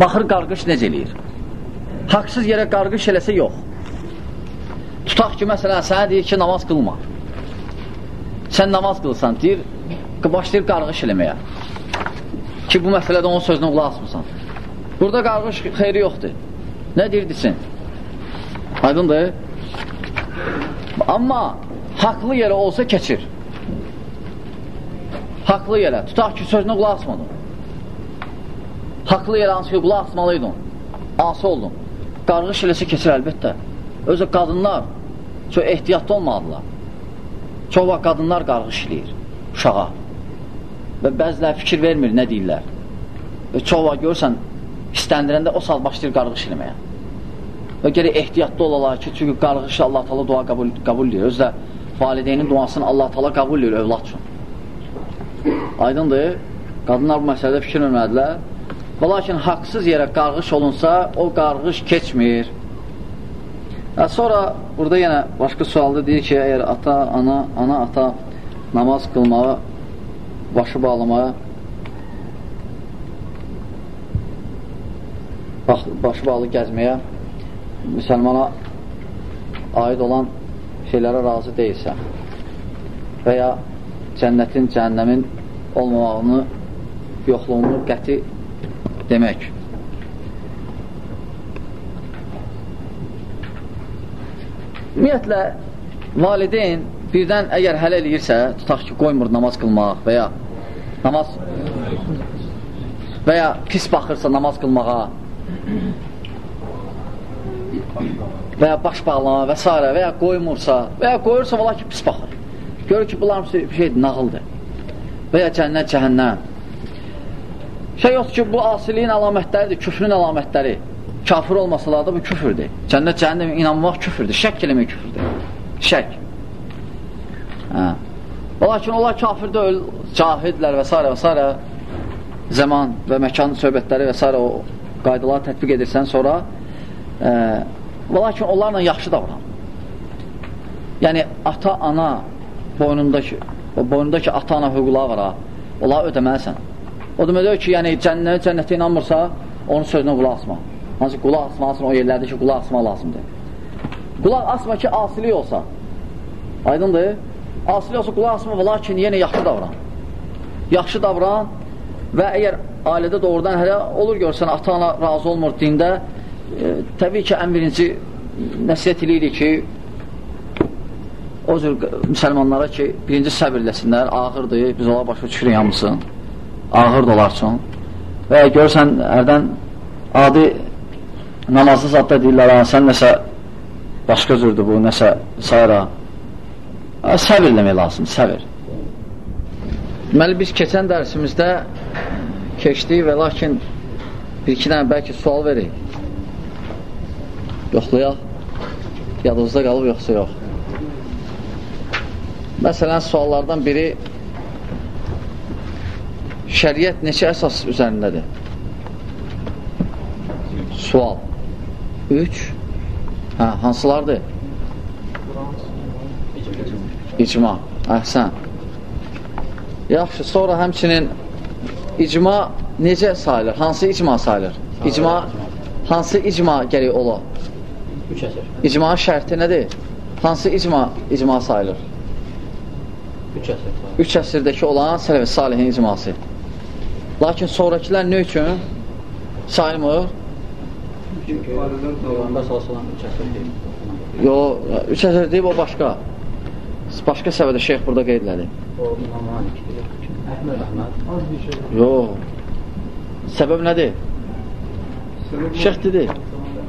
baxır qarqış necə eləyir. Haqsız yerə qarqış eləsə yox. Tutaq ki, məsələn, sənə deyir ki, namaz qılma. Sən namaz qılsan, deyir, başlayır qarqış eləməyə. Ki, bu məsələdə onun sözünə qulaq asmısan. Burada qarqış xeyri yoxdur. Nə deyirdisin? Aydındır? Amma haqlı yerə olsa keçir. Haqlı yerə. Tutaq ki, sözünə qulaq asmadın. Haqlı yerə hansı ki, qulaq asmalıydın. Ansı oldun. Qarğış eləsə keçir əlbəttə. Özü qadınlar çox ehtiyatlı olmalıdırlar. Çox vaxt qadınlar qarğış eləyir uşağa. Və bəzilər fikir vermir, nə deyirlər. Və çox vaxt görürsən, istəndirəndə o saat başlayır qarğış eləməyə. Və gərək ehtiyatlı olalar ki, çünki qarğış Allah tala dua qəbul, qəbul edir. Özlə valideynin duasını Allah tala qəbul edir övlad üçün. Aydındır, qadınlar bu məsələdə fikir vermədilər. Və lakin haqsız yerə qarğış olunsa, o qarğış keçmir. Və sonra burada yenə başqa sualda deyir ki, əgər ata, ana, ana, ata namaz qılmağa, başı bağlamağa baş, başı bağlı gəzməyə müsəlmana aid olan şeylərə razı deyilsə və ya cənnətin, cəhənnəmin olmamağını, yoxluğunu qəti demək. Ümumiyyətlə, valideyn birdən əgər hələ eləyirsə, tutaq ki, qoymur namaz qılmaq və ya namaz və ya pis baxırsa namaz qılmağa və ya baş bağlama və s. və ya qoymursa və ya qoyursa valla ki, pis baxır. Görür ki, bunlar bir şeydir, nağıldır. Və ya cənnət, cəhənnəm. Şey yoxdur ki, bu asiliyin əlamətləridir, küfrün əlamətləri. Kafir olmasalar da bu küfürdür. Cənnət, cəhənnəm inanmaq küfürdür, şək eləmək küfürdür. Şək. Hə. Lakin onlar kafir deyil, cahidlər və s. və s. zaman və məkan söhbətləri və s. o qaydaları tətbiq edirsən sonra e, Və lakin onlarla yaxşı davran. Yəni, ata-ana boynundakı, boynundakı ata-ana hüquqları var ha, onları ödəməlisən. O demək ki, yəni cənnət, cənnətə inanmırsa, onun sözünə qulaq asma. Hansı qulaq asmalısın o yerlərdə ki, qulaq asma lazımdır. Qulaq asma ki, asilik olsa. Aydındır? Asilik olsa qulaq asma lakin yenə yaxşı davran. Yaxşı davran və əgər ailədə doğrudan hələ olur görsən, ata-ana razı olmur dində, e, təbii ki, ən birinci nəsiyyət eləyirik ki, o cür müsəlmanlara ki, birinci səbirləsinlər, ağırdır, biz ola başa düşürük hamısın, ağır dolar üçün. Və ya görsən, hərdən adi namazlı zadda deyirlər, sən nəsə başqa cürdür bu, nəsə sayra. Səbirləmək lazım, səbir. Deməli, biz keçən dərsimizdə keçdik və lakin bir-iki dənə bəlkə sual verik. Yoxlayaq. Yadınızda qalıb, yoxsa yox. Məsələn, suallardan biri şəriət neçə əsas üzərindədir? Sual. Üç. Hə, hansılardır? İcma. Əhsən. Yaxşı, sonra həmçinin icma necə sayılır? Hansı icma sayılır? İcma, hansı icma gərək ola? Üç əsr. İcmanın şərti nədir? Hansı icma icma sayılır? Üç əsr. Üç əsrdəki olan sələf salihin icması. Lakin sonrakilər nə üçün Peyğəmbər sallallahu üç əsr deyib o başqa. Başqa səbəbdə şeyx burada qeyd elədi. O İmam Malikdir. Əhməd Əhməd. Yox. Səbəb nədir? Şeyx dedi.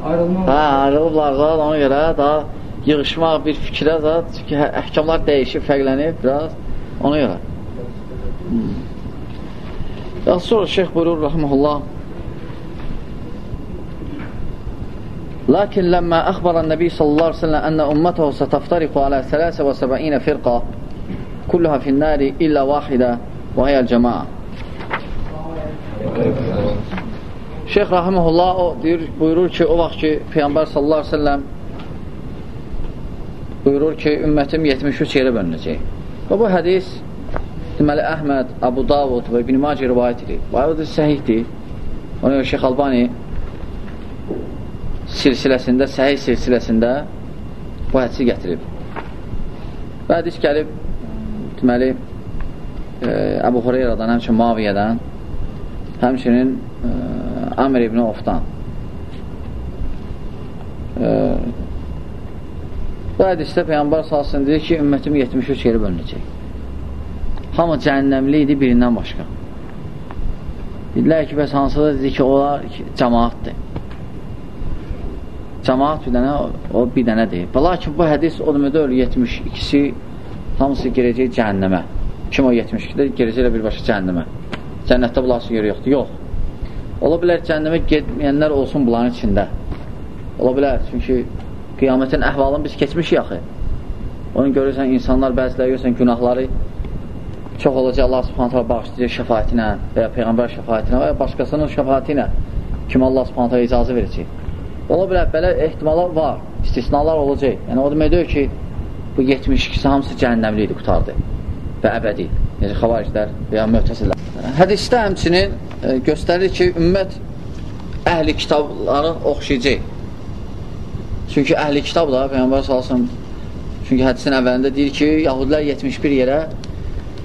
Ayrılma. Hə, ayrılıblar zat, ona görə daha yığışmaq bir fikrə zat, çünki hə, əhkamlar dəyişib, fərqlənib biraz, ona görə. Ya sonra şeyx buyurur, rahməhullah, Lakin ləmmə əxbaran Nəbi sallallahu aleyhi ve sellem ənə ümmətəhu sətəftariqu alə 73 firqa kulluha finnəri illə vahidə və hiyəl cəmaa. Şeyx Rahimullah o deyir, buyurur ki, o vaxt ki, Peyğəmbər sallallahu aleyhi ve sellem buyurur ki, ümmətim 73 yerə bölünəcək. Və bu hədis deməli Əhməd, Abu Davud və İbn Macə rivayət edir. Bu hədis səhihdir. Ona görə Şeyx Albani silsiləsində, səhih silsiləsində bu hədisi gətirib. Və hədis gəlib, deməli, e, Əbu Hureyradan, həmçinin Maviyyədən, həmçinin e, Amr ibn Ofdan. E, bu hədisdə Peyyambar salsın deyir ki, ümmətim 73 yeri bölünəcək. Hamı cəhənnəmli idi birindən başqa. Dedilər ki, bəs hansıda dedi ki, onlar cəmaatdır. Cəmaat bir dənə, o bir dənədir. Və lakin bu hədis o deməkdə öyle 72-si hamısı girəcək cəhənnəmə. Kim o 72-də girəcəklə birbaşa cəhənnəmə. Cənnətdə bunlarsın yeri yoxdur. Yox. Ola bilər cəhənnəmə getməyənlər olsun bunların içində. Ola bilər, çünki qiyamətin əhvalını biz keçmişik axı. Onu görürsən, insanlar bəziləri görürsən günahları çox olacaq Allah subhanətə bağışlayacaq şəfayətinə və ya Peyğəmbər şəfayətinə və ya başqasının şəfayətinə kim Allah subhanətə icazə verəcək. Ola bilər, belə ehtimallar var, istisnalar olacaq. Yəni, o demək deyir ki, bu 72-si hamısı cəhənnəmli idi, qutardı və əbədi. Necə xavariclər və ya möhtəsilər. Hədisdə həmçinin e, göstərir ki, ümmət əhli kitabları oxşayacaq. Çünki əhli kitab da, Peyğəmbər salsın, çünki hədisin əvvəlində deyir ki, yahudilər 71 yerə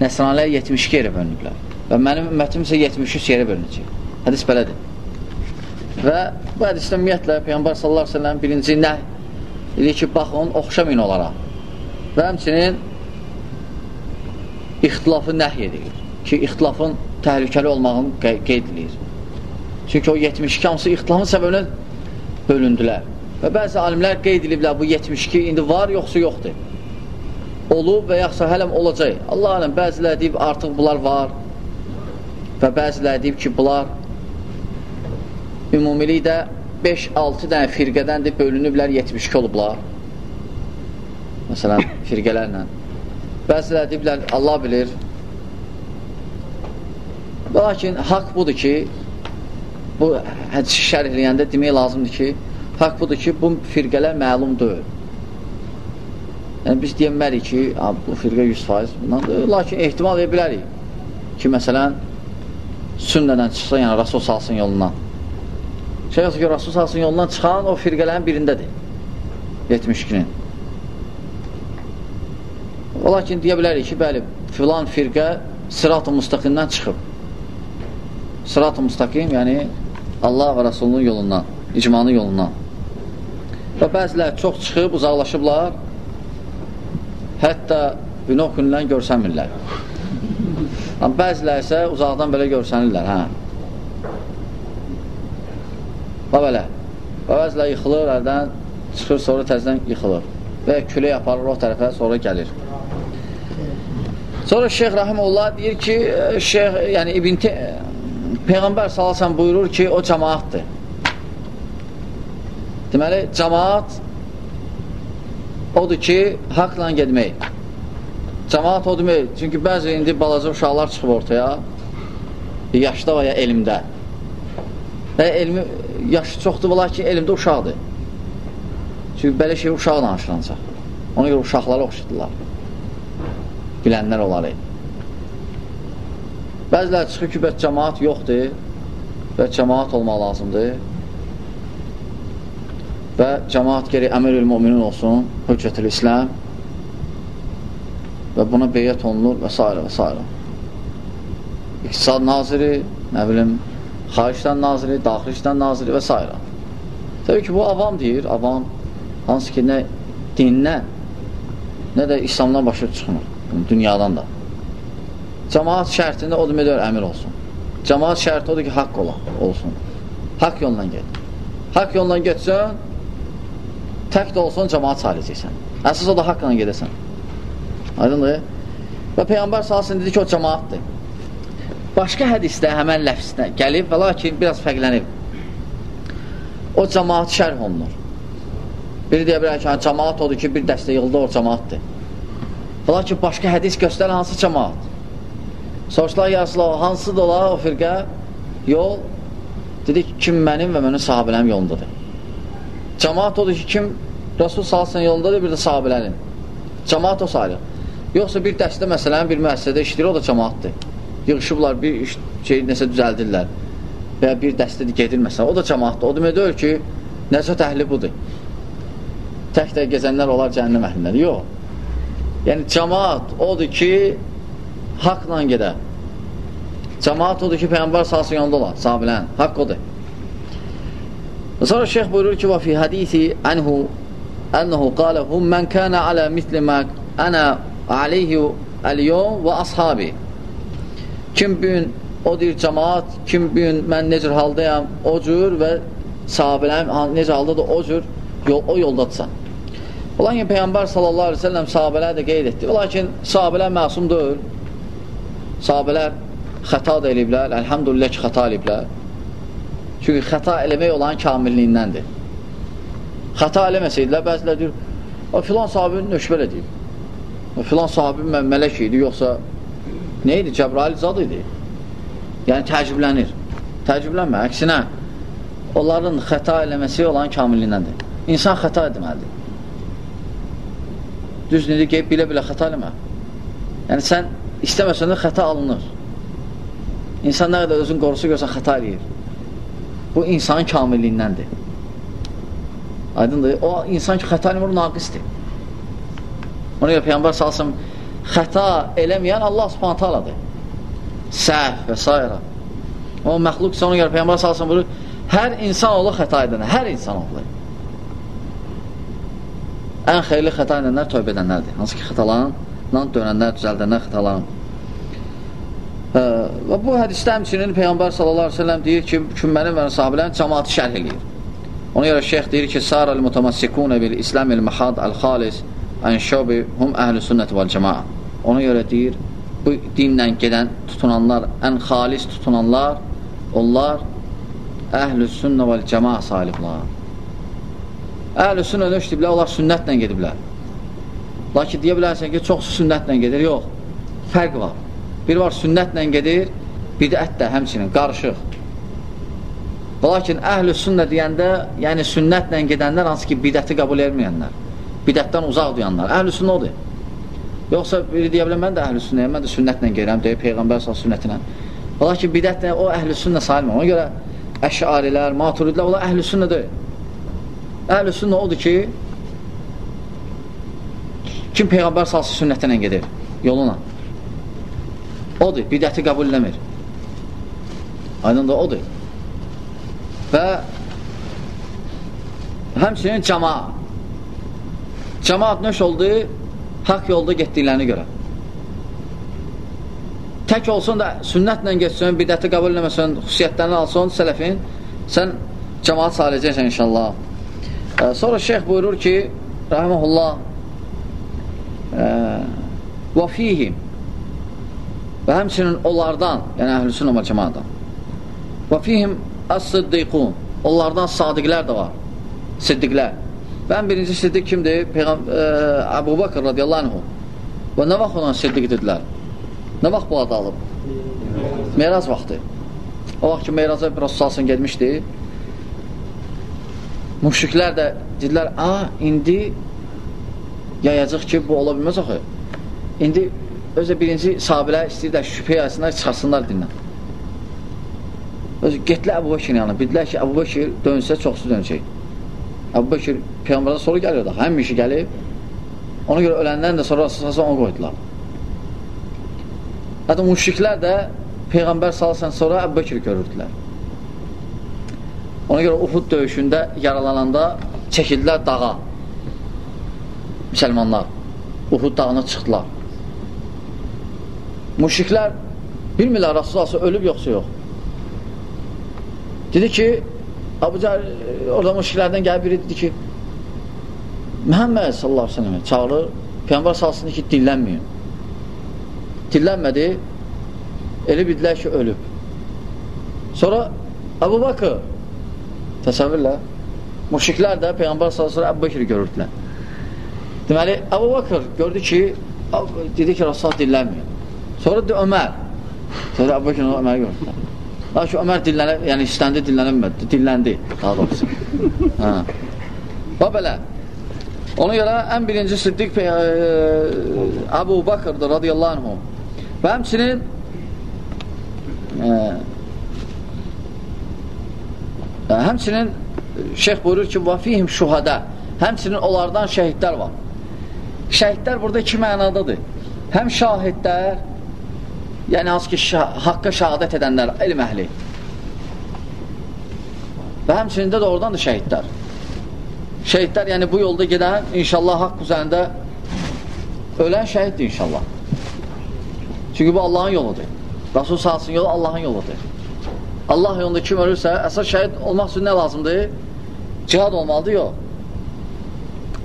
Nəsranilər 72 yerə bölünüblər. Və mənim ümmətim isə 73 yerə bölünəcək. Hədis belədir. Və bu hədisdə ümumiyyətlə Peyğəmbər sallallahu əleyhi və səlləm birinci nəh dedi ki, baxın, oxşamayın onlara. Və həmçinin ixtilafı nəhy edilir ki, ixtilafın təhlükəli olmağını qeyd edilir. Çünki o 72 hamısı ixtilafın səbəbinə bölündülər. Və bəzi alimlər qeyd ediblər bu 72 indi var, yoxsa yoxdur olub və yaxsa hələm olacaq. Allah aləm, bəzilər deyib artıq bunlar var və bəzilər deyib ki, bunlar ümumilikdə 5-6 dənə firqədəndir, bölünüblər, 72 olublar. Məsələn, firqələrlə. Bəzilər deyiblər, Allah bilir. Lakin haqq budur ki, bu hədisi şərhləyəndə demək lazımdır ki, haqq budur ki, bu firqələr məlum deyil. Yəni, biz deyəmərik ki, bu firqə 100% bundandır. Lakin ehtimal edə bilərik ki, məsələn, sünnədən çıxsa, yəni Rasul salsın yolundan. Şey olsa ki, Rasul salsın yolundan çıxan o firqələrin birindədir. 72-nin. O lakin deyə bilərik ki, bəli, filan firqə sırat-ı müstəqimdən çıxıb. Sırat-ı müstəqim, yəni Allah və Rasulunun yolundan, icmanın yolundan. Və bəzilər çox çıxıb, uzaqlaşıblar, Hətta binokullə görsənmirlər. Amma bəzilər isə uzaqdan belə görsənirlər, hə. Və belə. Və bəzilər yıxılır, əldən çıxır, sonra təzdən yıxılır. Və külək aparır o tərəfə, sonra gəlir. Sonra Şeyx Rahimullah deyir ki, Şeyx, yəni İbn Peyğəmbər salasən buyurur ki, o cəmaatdır. Deməli, cəmaat odur ki, haqla gedmək. Cəmaat o demək, çünki bəzi indi balaca uşaqlar çıxıb ortaya, yaşda və ya elmdə. Və elmi, yaşı çoxdur, lakin elmdə uşaqdır. Çünki belə şey uşaq danışılancaq. Ona görə uşaqları oxşatırlar. Bilənlər onları. Bəzilər çıxır ki, bəs cəmaat yoxdur və cəmaat olmaq lazımdır və cəmaat geri əmir-ül müminin olsun, hüccətül İslam və buna beyyət olunur və s. və s. İqtisad naziri, nə bilim, xaricdən naziri, daxilişdən naziri və s. Təbii ki, bu avam deyir, avam, hansı ki, nə dindən, nə də İslamdan başa çıxmır, dünyadan da. Cəmaat şərtində o demək əmir olsun. Cəmaat şərti odur ki, haqq ola, olsun. Haqq yolundan get. Haqq yolundan getsən, tək də olsun cəmaat saləcəksən. Əsas o da haqqla gedəsən. Aydındır? Və Peyğəmbər salsın dedi ki, o cəmaatdır. Başqa hədisdə həmən ləfsdə gəlib və lakin biraz fərqlənib. O cəmaat şərh olunur. Biri deyə bilər ki, cəmaat odur ki, bir dəstə yılda o cəmaatdır. Və lakin başqa hədis göstərən hansı cəmaat? Soruşlar, yazılar, hansıdır ola o firqə? Yol, dedik, kim mənim və mənim sahabilərim yolundadır. Cəmaat odur ki, kim Rasul salsın yolundadır, bir də sahabilərin. Cəmaat o sayılır. Yoxsa bir dəstə, məsələn, bir müəssisədə işləyir, o da cəmaatdır. Yığışıblar, bir iş, şey, nəsə düzəldirlər. və ya bir dəstədir gedilməsə, o da cəmaatdır. O demək deyil ki, nəcət əhli budur. Tək-tək gezənlər olar cəhənnəm əhlindən. Yox. Yəni, cəmaat odur ki, haqla gedə. Cəmaat odur ki, Peyyambar sahası yolunda olan, sahabilən, haqq odur. Sonra şeyh buyurur ki, hədisi ənhu ənəhu qalə hum mən kənə alə mitli mə ənə aleyhi əl-yom və ashabi. Kim gün o deyir cəmaat, kim gün mən necə haldayam, o cür və sahabiləm necə haldadır, o cür yol, o yoldadırsan. Lakin Peyğəmbər sallallahu aleyhi ve sellem sahabələr də qeyd etdi. Lakin sahabələr məsum deyil. Sahabələr xəta da eləyiblər, əlhamdülillah ki, xəta eləyiblər. Çünki xəta eləmək olan kamilliyindəndir. Xəta eləməsəydilər, bəzilər deyir, o filan sahabini nöşbər edib. O filan sahabi mələk idi, yoxsa nə idi? Cəbrail zad idi. Yəni təəccüblənir. Təəccüblənmə, əksinə onların xəta eləməsi olan kamilliyindəndir. İnsan xəta etməlidir. Düz necə qeyb bilə-bilə xəta eləmə. Yəni sən istəməsən də xəta alınır. İnsan nə qədər özün qorusu görsə xəta eləyir. Bu insanın kamilliyindəndir. Aydındır. O insan ki xəta eləmir, naqisdir. Ona görə Peyyambar salsın xəta eləməyən Allah subhanət haladır. Səhv və s. O məxluq isə ona görə Peyyambar salsın buyurur, hər insan oğlu xəta edənə, hər insan oğlu. Ən xeyirli xəta edənlər tövbə edənlərdir. Hansı ki, xətalarla dönənlər, düzəldənlər xətalarla. Və bu hədisdə həmçinin Peyğəmbər sallallahu aleyhi ve sellem deyir ki, kümmənin və sahabilərin cəmaatı şərh eləyir. Ona görə şeyx deyir ki, Sarəl mutamassikune bil İslamil mahad əl-xalis ən şobi hum əhl-i sünnət vəl cəmaa. Ona görə deyir, bu dinlə gedən tutunanlar, ən xalis tutunanlar, onlar əhl-i sünnə vəl cəmaa saliblər. Əhl-i sünnə nöşdiblər, onlar sünnətlə gediblər. Lakin deyə bilərsən ki, çoxsu sünnətlə gedir, yox. Fərq var. Bir var sünnətlə gedir, bidət də həmçinin, qarışıq. Lakin əhl-i sünnə deyəndə, yəni sünnətlə gedənlər hansı ki, bidəti qəbul etməyənlər, bidətdən uzaq duyanlar, əhl-i sünnə odur. Yoxsa biri deyə biləm, mən də əhl-i sünnəyəm, mən də sünnətlə gedirəm, deyir Peyğəmbər sal sünnətinə. Lakin bidətlə o əhl-i sünnə sayılmır. Ona görə əşarilər, maturidlər, onlar əhl-i sünnə deyil. Əhl-i sünnə odur ki, kim Peyğəmbər salsı sünnətinə gedir, yoluna. Odur, bidəti qəbul eləmir. Aydın da odur. Və həmçinin cəmaat. Cəmaat nöş oldu? Haqq yolda getdiklərini görə. Tək olsun da sünnətlə geçsin, bidəti qəbul eləməsin, xüsusiyyətlərini alsın, sələfin, sən cəmaat saləcəksən inşallah. Sonra şeyx buyurur ki, rəhməhullah və fihim və həmçinin onlardan, yəni əhl-i sünnə və cəmaatdan və fihim əs-siddiqun onlardan sadiqlər də var siddiqlər və ən birinci siddiq kimdir? Peyğəm Əbu Bakır radiyallahu anhu və nə vaxt olan siddiq dedilər? Nə vaxt bu adı alıb? Meraz vaxtı o vaxt ki Meyraza bir Rasulsalsın gedmişdi Müşriklər də dedilər, a, indi yayacaq ki, bu ola bilməz axı. İndi özə birinci sahabələr istəyirlər şübhə yayasınlar, çıxarsınlar dindən. Öz getdilər Əbu Bekir yanına. Bildilər ki, Əbu Bekir dönsə çoxsu dönəcək. Əbu Bekir Peyğəmbərdən sonra gəlir də, həmin işi gəlib. Ona görə öləndən də sonra əsasası onu qoydular. Hətta müşriklər də Peyğəmbər salsan sonra Əbu Bekir görürdülər. Ona görə Uhud döyüşündə yaralananda çəkildilər dağa. Müsəlmanlar Uhud dağına çıxdılar. Müşriklər bilmirlər Rasulullah ölüb yoxsa yox. Dedi ki, Abu Cəhər, orada müşriklərdən gəlib biri dedi ki, Məhəmməd sallallahu aleyhi ve sellem çağırır, Peyyambar salsın ki, dinlənməyin. Dinlənmədi, elə bildilər ki, ölüb. Sonra Əbu Bakır Təsəvvürlə. Müşriklər də Peyğəmbər sallallahu Əbu Bekiri görürdülər. Deməli, Əbu Bakır gördü ki, dedi ki, Rasulullah dillənmir. Sonra da Ömər. Sonra Əbu Bekir Öməri gördülər. Lakin Ömər dillənə, yəni istəndi, dillənəmədi, dilləndi daha doğrusu. hə. Və belə. Ona görə ən birinci siddiq e, Əbu Bakırdır radiyallahu anhum. Və həmçinin e, Həmçinin şeyx buyurur ki, vafihim şuhada. Həmçinin onlardan şəhidlər var. Şəhidlər burada iki mənadadır. Həm şahidlər, yəni hansı ki, şah haqqa şəhadət edənlər, elm əhli. Və həmçinin də oradan da şəhidlər. Şəhidlər, yəni bu yolda gedən, inşallah haqq üzərində ölən şəhiddir inşallah. Çünki bu Allahın yoludur. Rasul salsın yolu Allahın yoludur. Allah yolunda kim ölürsə, əsas şəhid olmaq üçün nə lazımdır? Cihad olmalıdır, yox.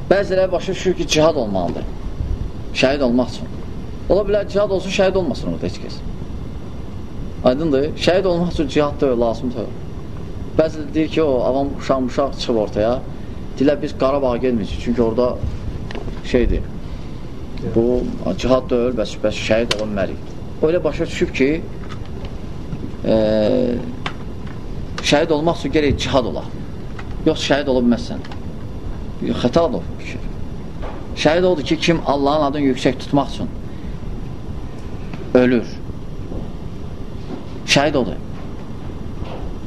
Bəziləri başa düşür ki, cihad olmalıdır. Şəhid olmaq üçün. Ola bilər, cihad olsun, şəhid olmasın orada heç kəs. Aydındır. Şəhid olmaq üçün cihad da lazımdır. Bəzi deyir ki, o avam uşaq-muşaq çıxıb ortaya. Dilə biz Qarabağa gelmirik. Çünki orada şeydir. Bu cihad da öl, bəs, bəs şəhid olan mərik. Öyle başa düşüb ki, e, şəhid olmaq üçün gerək cihad ola. Yox, şəhid ola bilməzsən. Xətadır o fikir. Şəhid odur ki, kim Allahın adını yüksək tutmaq üçün ölür. Şəhid odur.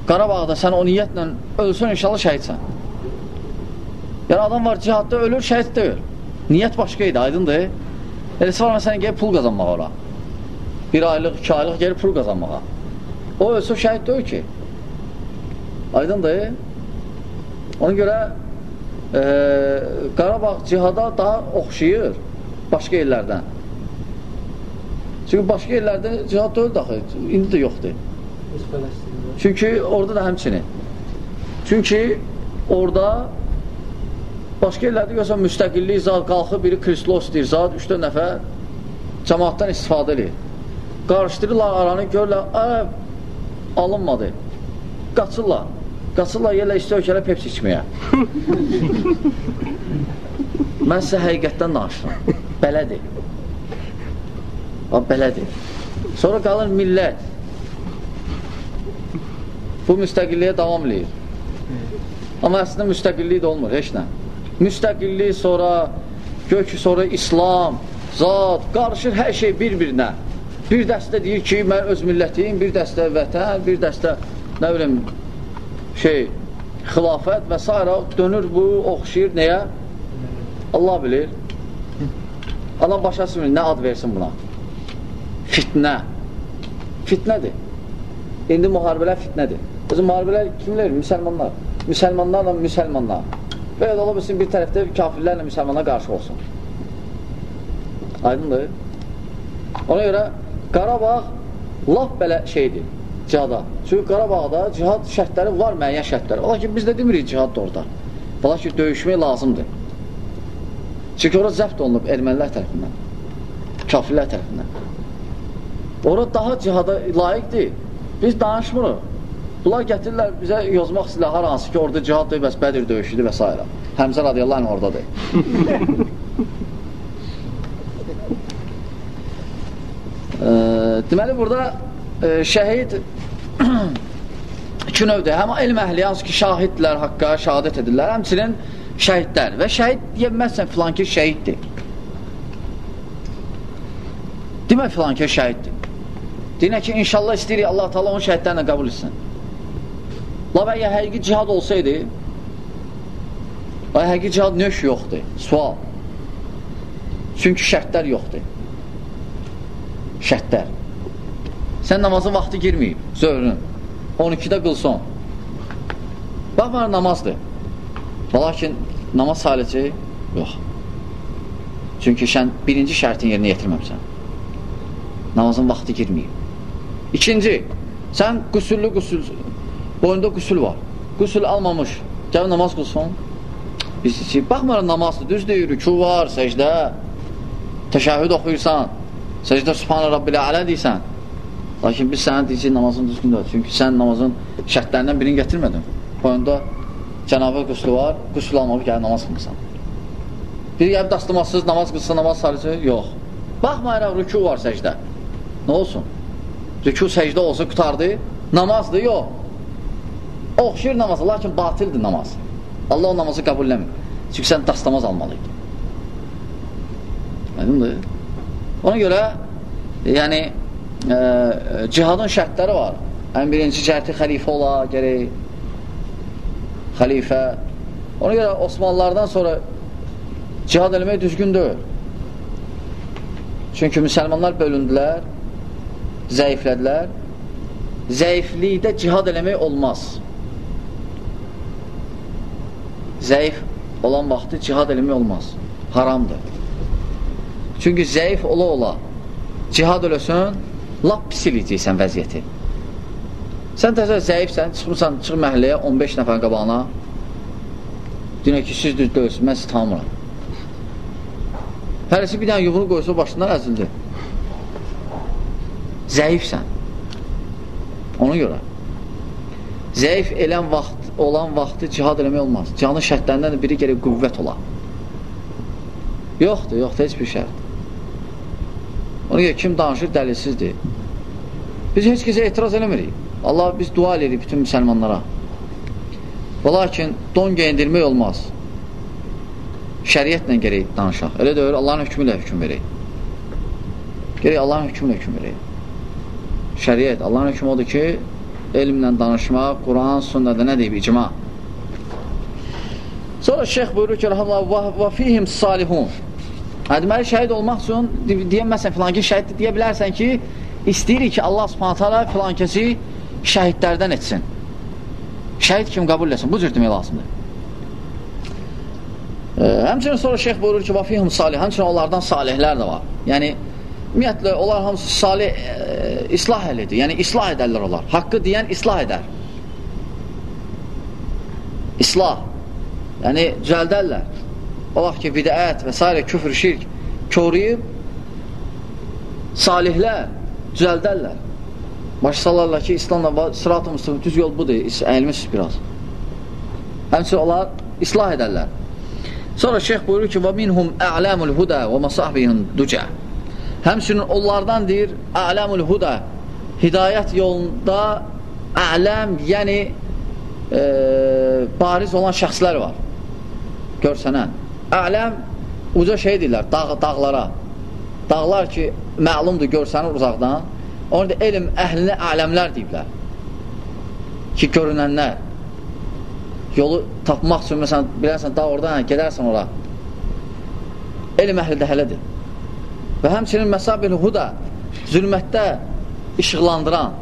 Qarabağda sən o niyyətlə ölsən, inşallah şəhidsən. Yəni, adam var cihadda ölür, şəhid deyil. Niyyət başqa idi, aydındır. Eləsi var, məsələn, gəlib pul qazanmaq ora. Bir aylıq, iki aylıq gəlib pul qazanmağa. O ölsə şəhid deyil ki. Aydındır. Ona görə e, Qarabağ cihada daha oxşayır başqa yerlərdən. Çünki başqa yerlərdə cihad deyil daxil, indi də yoxdur. Çünki orada da həmçinin. Çünki orada başqa yerlərdə görsən müstəqillik zat qalxıb, biri krislos deyir, zat 3-4 nəfər cəmaatdan istifadə edir. Qarışdırırlar aranı, görürlər, ə, alınmadı. Qaçırlar. Qaçırlar, yerlə istə ölkələ pepsi içməyə. Mən sizə həqiqətdən danışıram. Belədir. Belədir. Sonra qalır millət. Bu müstəqilliyə davam edir. Amma əslində müstəqillik də olmur, heç nə. Müstəqillik sonra, gök sonra İslam, zat, qarışır hər şey bir-birinə. Bir dəstə deyir ki, mən öz millətim, bir dəstə vətən, bir dəstə, nə bilim, şey, xilafət və s. dönür bu, oxşayır nəyə? Allah bilir. Allah başa sümür, nə ad versin buna? Fitnə. Fitnədir. İndi müharibələr fitnədir. Özü müharibələr kimlər? Müsəlmanlar. Müsəlmanlarla müsəlmanlar. Və ya da ola bilsin bir tərəfdə kafirlərlə müsəlmanlar qarşı olsun. Aydındır. Ona görə Qarabağ laf belə şeydir cihada. Çünki Qarabağda cihad şərtləri var, müəyyən şərtləri. Ola ki, biz də demirik cihad da orada. Ola ki, döyüşmək lazımdır. Çünki orada zəbt olunub ermənilər tərəfindən, kafirlər tərəfindən. Orada daha cihada layiqdir. Biz danışmırıq. Bunlar gətirirlər bizə yozmaq silahlar hansı ki, orada cihad deyil, bəs Bədir döyüşüdür və s. Həmzə radiyallahu anh oradadır. e, deməli, burada e, şəhid iki növdür. Həm elm əhli, hansı ki, şahidlər haqqa şəhadət edirlər, həmçinin şəhidlər. Və şəhid deyəməzsən filan ki, şəhiddir. Demə filan ki, şəhiddir. Deyinə ki, inşallah istəyirik Allah-u Teala onun şəhidlərlə qəbul etsin. La və ya həqiqi cihad olsaydı, və həqiqi cihad nöş yoxdur? Sual. Çünki şərtlər yoxdur. Şərtlər. Sən namazın vaxtı girməyib, zöhrün. 12-də qılson. Baxma, namazdır. Lakin namaz salici yox. Çünki sən birinci şərtin yerinə yetirməmsən. Namazın vaxtı girməyib. İkinci, sən qüsüllü qüsül, boyunda qüsül var. Qüsül almamış, gəl namaz qılsın. Biz ki, baxmara namazdır, düz deyir, rükü var, səcdə, təşəhüd oxuyursan, səcdə subhanə rabbilə alə deyirsən. Lakin biz sənə deyəcək namazın düzgündür. Çünki sən namazın şərtlərindən birini gətirmədin. Boyunda cənabə qüslü var, qüsül almalı gəlir namaz qılmısan. Bir gəlib dastımasız namaz qılsa, namaz sarıcı, yox. Baxmayaraq, rükü var səcdə. Nə olsun? Rükü səcdə olsa qutardı, namazdır, yox. Oxşur namazı, lakin batildir namaz. Allah o namazı qəbulləmir. Çünki sən dastamaz almalıydın. Aydındır? Ona görə, yəni, e, cihadın şərtləri var. Ən birinci şərti xəlifə ola, gərək xəlifə. Ona görə Osmanlılardan sonra cihad eləmək düzgün deyil. Çünki müsəlmanlar bölündülər, zəiflədilər. Zəiflikdə cihad eləmək olmaz. Zəif olan vaxtı cihad eləmək olmaz. Haramdır. Çünki zəif ola-ola cihad eləsən, lap pis eləyəcəksən vəziyyəti. Sən təzə zəifsən, çıxırsan, çıx məhəlləyə 15 nəfər qabağına. Deyək ki, siz düz döyülsün, mən sizi tanımıram. Hərisi bir dənə yumruq qoysa başından əzildi. Zəifsən. Ona görə. Zəif elən vaxt, olan vaxtı cihad eləmək olmaz. Canın şərtlərindən də biri gerək qüvvət ola. Yoxdur, yoxdur, heç bir şərt. Ona görə kim danışır, dəlilsizdir. Biz heç kəsə etiraz eləmirik. Allah biz dua edirik bütün müsəlmanlara. Və lakin don geyindirmək olmaz. Şəriətlə gerək danışaq. Elə deyir, Allahın hökmü ilə hökm verək. Gerək Allahın hökmü ilə hökm verək. Şəriət, Allahın hökmü odur ki, elmlə danışmaq, Quran, sünnədə nə deyib, icma. Sonra şeyx buyurur ki, və fihim salihun. Hə, deməli, şəhid olmaq üçün, deyən məsələn, filan ki, şəhiddir, deyə bilərsən ki, istəyirik ki, Allah subhanətə alə filan kəsi şəhidlərdən etsin. Şəhid kim qəbul etsin? Bu cür demək lazımdır. Həmçinin sonra şeyx buyurur ki, vafihum salih, həmçinin onlardan salihlər də var. Yəni, ümumiyyətlə, onlar hamısı salih e, islah elidir. Yəni, islah edərlər onlar. Haqqı deyən islah edər. İslah. Yəni, düzəldərlər. O vaxt ki, bidət və s. küfür, şirk körüyüb, salihlər düzəldərlər. Baş salarlar ki, İslamla sırat-ı müstəqim düz yol budur, əyilmiş biraz. Həmçin onlar islah edərlər. Sonra şeyx buyurur ki, وَمِنْهُمْ أَعْلَامُ الْهُدَى وَمَصَحْبِهِمْ دُجَى Həmçinin onlardan deyir, A'lamul huda hidayət yolunda ələm, yəni e, bariz olan şəxslər var. Görsənən. Ələm uca şey deyirlər, dağ, dağlara. Dağlar ki, məlumdur, görsənir uzaqdan. Onu da elm əhlinə aləmlər deyiblər. Ki, görünənlər. Yolu tapmaq üçün, məsələn, bilərsən, dağ oradan, hə, gedərsən ora. Elm əhli də hələdir. Və həmçinin məsabil huda, zülmətdə işıqlandıran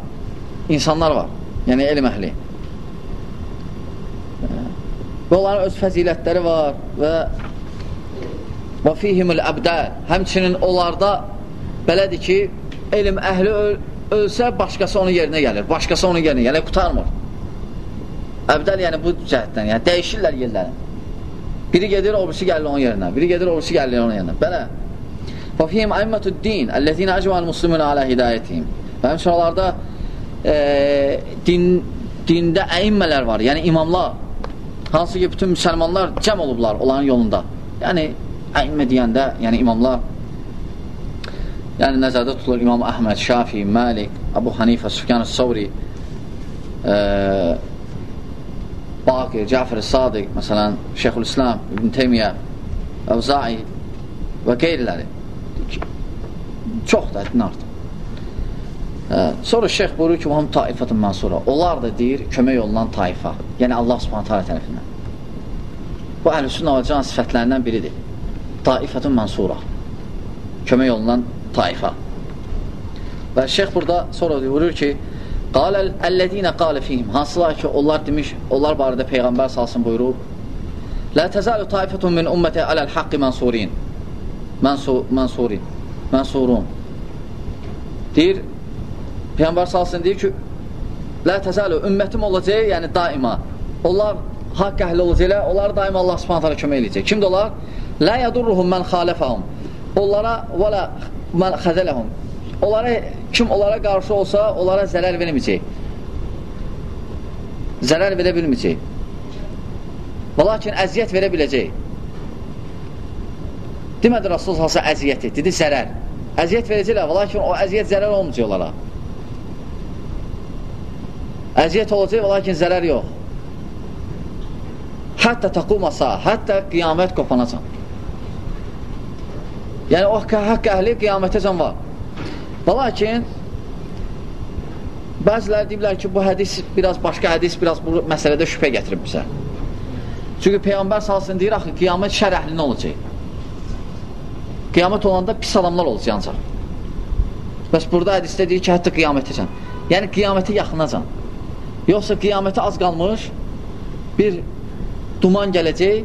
insanlar var. Yəni, elm əhli. Və onların öz fəzilətləri var və və fihimul əbdəl həmçinin onlarda belədir ki, elm əhli öl ölsə, başqası onun yerinə gəlir. Başqası onun yerinə gəlir, qutarmır. Əbdəl yəni bu cəhətdən, yəni dəyişirlər yerlərini. Biri gedir, o birisi gəlir onun yerinə. Biri gedir, o birisi gəlir onun yerinə. Belə. Əimmətud din, əlləzinə əcvəl muslimin alə hidayətihim. Və həmçin onlarda e, din, dində əimmələr var, yəni imamlar. Hansı ki, bütün müsəlmanlar cəm olublar onların yolunda. Yəni, əimmə deyəndə, yəni imamlar yəni nəzərdə tutulur İmam Əhməd, Şafi, Məlik, Abu Hanifə, Süfyan-ı Savri e, Baqir, Cəfər-i Sadiq məsələn, Şeyxülislam, İbn Teymiyyə Əvzai və qeyriləri çox da ədin artıq sonra şeyx buyurur ki həm taifətun mənsura onlar da deyir kömək olunan taifa. Yəni Allah subhanətə alə tərəfindən. Bu əhlüsün avacan sifətlərindən biridir. Taifətun mənsura kömək olunan taifa. Və şeyx burada sonra buyurur ki, Qaləl əlləzinə qalə fihim. Hansılar ki, onlar demiş, onlar barədə Peyğəmbər salsın buyurub Lə təzəlu taifətun min ümmətə aləl haqqi mənsurin Mənsurin Mənsurun Deyir, Peyğəmbər salsın deyir ki, Lə təzəlu, ümmətim olacaq, yəni daima Onlar haqq əhli olacaqlər, onlar daima Allah subhanətə kömək eləyəcək. Kimdir onlar? Lə yədurruhum mən xalifəhum Onlara və lə mən xəzələhum. Onlara, kim onlara qarşı olsa, onlara zərər verməyəcək. Zərər verə bilməyəcək. Və lakin əziyyət verə biləcək. Demədi Rasul salsa əziyyəti, dedi zərər. Əziyyət verəcəklər, lakin o əziyyət zərər olmayacaq onlara. Əziyyət olacaq, lakin zərər yox. Hətta taqumasa, hətta qiyamət qopanacaq. Yəni, o haqq əhli qiyamətəcən var. Və lakin, bəzilər deyiblər ki, bu hədis biraz başqa hədis, biraz bu məsələdə şübhə gətirib bizə. Çünki Peyğəmbər salsın deyir, axı, qiyamət şərəhli nə olacaq? Qiyamət olanda pis adamlar olacaq ancaq. Bəs burada hədisdə deyir ki, hətta qiyamətəcən. Yəni, qiyamətə yaxınacan. Yoxsa qiyamətə az qalmış bir duman gələcək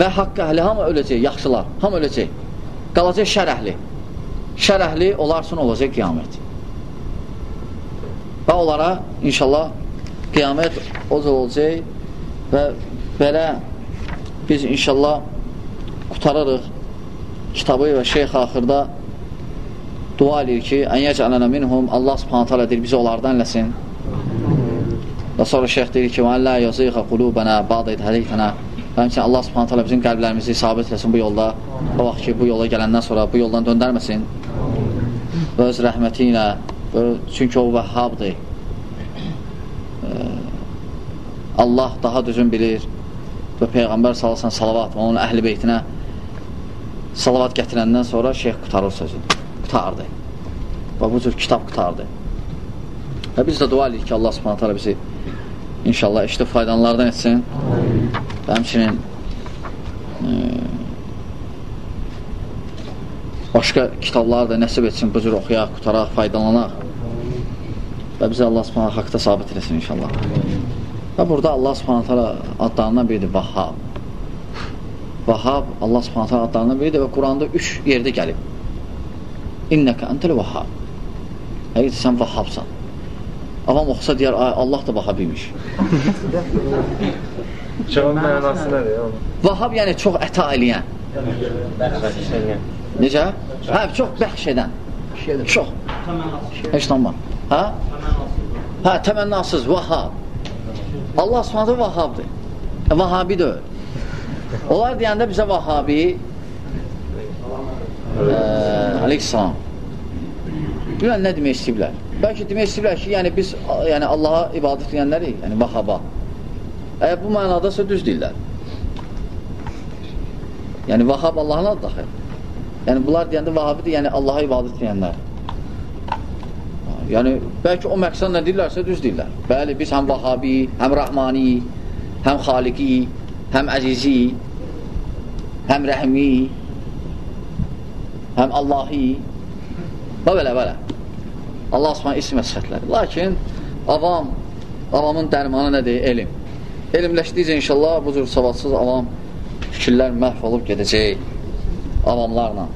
və haqq əhli hamı öləcək, yaxşılar, hamı öləcək. Qalacaq şərəhli. Şərəhli onlar üçün olacaq qiyamət. Və onlara inşallah qiyamət o cür olacaq və belə biz inşallah qutarırıq kitabı və şeyx axırda dua edir ki, ən yəcələnə minhum Allah subhanət hələ deyir, bizi onlardan eləsin. Və sonra şeyx deyir ki, və əllə yazıyıqə qulubənə, badəyd hədiyətənə və həmçin Allah subhanət hələ bizim qəlblərimizi sabit eləsin bu yolda. O vaxt ki, bu yola gələndən sonra bu yoldan döndərməsin. Və öz rəhməti ilə çünki o vəhhabdır Allah daha düzün bilir. Və Peyğəmbər salasan salavat və onun əhl-i beytinə salavat gətirəndən sonra şeyh qutarır sözü. Qutardı. Və bu cür kitab qutardı. Və biz də dua edirik ki, Allah subhanət hala bizi inşallah işdə faydalanlardan etsin. Və həmçinin e, başqa kitabları da nəsib etsin, bu cür oxuyaq, qutaraq, faydalanaq. Və bizi Allah subhanət haqda sabit etsin inşallah. Və burada Allah subhanət hala adlarından biridir, Vahhab. Vahhab Allah subhanət hala adlarından biridir və Quranda üç yerdə gəlib. İnnəkə əntəl Vahhab. Həqiqətə sən Vahhabsan. Avam oxusa deyər, Allah da Vahhab imiş. Cavab mənası nədir? Vahhab yəni çox əta eləyən. Necə? Hə, çox bəxş edən. Çox. Heç tanımam. Hə? Hə, təmənnasız, Vahhab. Allah subhanətə vahabdır. E, vahabi deyil. Onlar deyəndə bizə vahabi e, aleyhissalam bilən nə demək istəyiblər? Bəlkə demək istəyiblər ki, yəni biz yəni Allaha ibadət edənlərik, yəni vahaba. Əgər bu mənadasa düz deyirlər. Yəni vahab Allahın adı daxil. Yəni bunlar deyəndə vahabidir, yəni Allaha ibadət edənlər. Yəni, bəlkə o məqsədlə deyirlərsə, düz deyirlər. Bəli, biz həm vahabi, həm rəhmani, həm xaliqi, həm əzizi, həm rəhmi, həm Allahi və belə, belə. Allah subhanə isim və sifətləri. Lakin, avam, avamın dərmanı nədir? Elm. Elmləşdikcə inşallah bu cür savadsız avam fikirlər məhv olub gedəcək avamlarla.